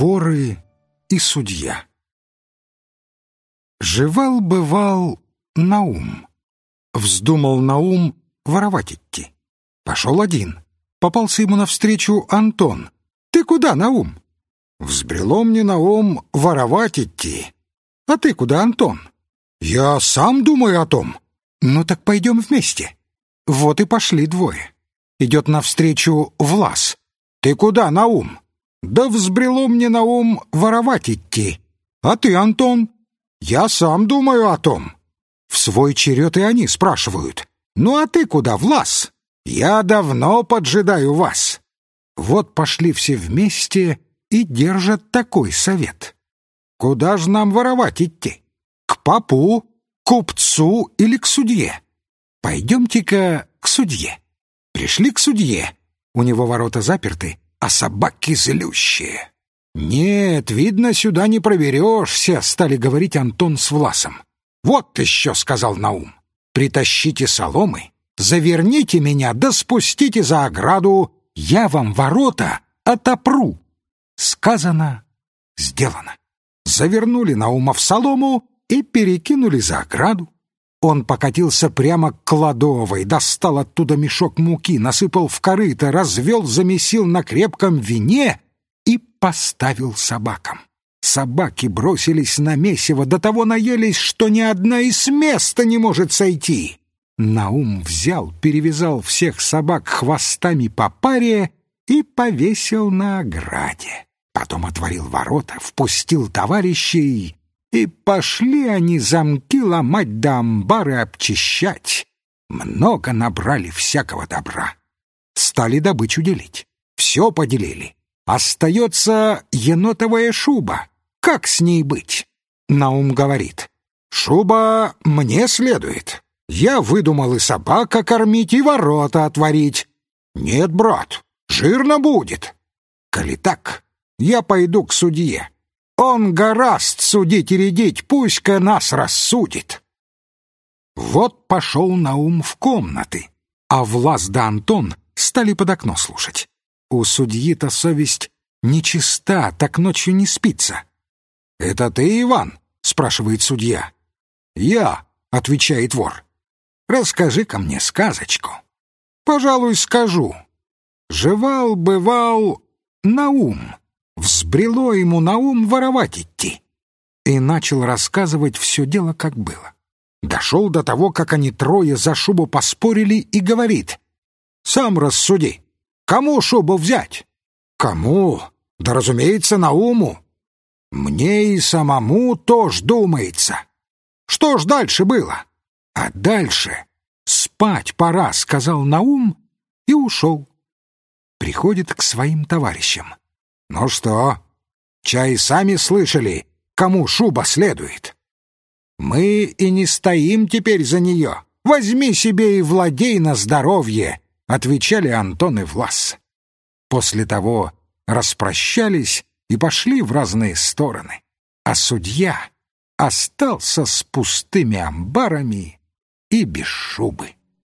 Воры и судья. Жевал-бывал Наум. Вздумал Наум воровать идти. Пошел один. Попался ему навстречу Антон. «Ты куда, Наум?» «Взбрело мне на ум воровать идти». «А ты куда, Антон?» «Я сам думаю о том». «Ну так пойдем вместе». Вот и пошли двое. Идет навстречу Влас. «Ты куда, Наум?» «Да взбрело мне на ум воровать идти». «А ты, Антон?» «Я сам думаю о том». В свой черед и они спрашивают. «Ну а ты куда, Влас?» «Я давно поджидаю вас». Вот пошли все вместе и держат такой совет. Куда же нам воровать идти? К попу, купцу или к судье? Пойдемте-ка к судье. Пришли к судье. У него ворота заперты, а собаки злющие. «Нет, видно, сюда не проверешься», — стали говорить Антон с Власом. «Вот еще», — сказал Наум, — «притащите соломы, заверните меня, да спустите за ограду, я вам ворота отопру». Сказано, сделано. Завернули Наума в солому и перекинули за ограду. Он покатился прямо к кладовой, достал оттуда мешок муки, насыпал в корыто, развел, замесил на крепком вине и поставил собакам. Собаки бросились на месиво, до того наелись, что ни одна из места не может сойти. Наум взял, перевязал всех собак хвостами по паре и повесил на ограде. Потом отворил ворота, впустил товарищей, и пошли они замки ломать да амбары обчищать. Много набрали всякого добра. Стали добычу делить. Все поделили. Остается енотовая шуба. Как с ней быть? Наум говорит. Шуба мне следует. Я выдумал и собака кормить, и ворота отворить. Нет, брат, жирно будет. Коли так, я пойду к судье. Он гораст судить и рядить, пусть-ка нас рассудит. Вот пошел Наум в комнаты, а Влас да Антон стали под окно слушать. У судьи-то совесть нечиста, так ночью не спится. «Это ты, Иван?» — спрашивает судья. «Я», — отвечает вор. «Расскажи-ка мне сказочку». «Пожалуй, скажу. Жевал-бывал Наум, взбрело ему на ум воровать идти. И начал рассказывать все дело, как было. Дошел до того, как они трое за шубу поспорили, и говорит. «Сам рассуди, кому шубу взять?» «Кому? Да, разумеется, Науму». «Мне и самому тоже думается». «Что ж дальше было?» «А дальше спать пора», — сказал Наум и ушел. Приходит к своим товарищам. «Ну что, чай сами слышали, кому шуба следует?» «Мы и не стоим теперь за нее. Возьми себе и владей на здоровье», — отвечали Антон и Влас. После того распрощались и пошли в разные стороны, а судья остался с пустыми амбарами и без шубы.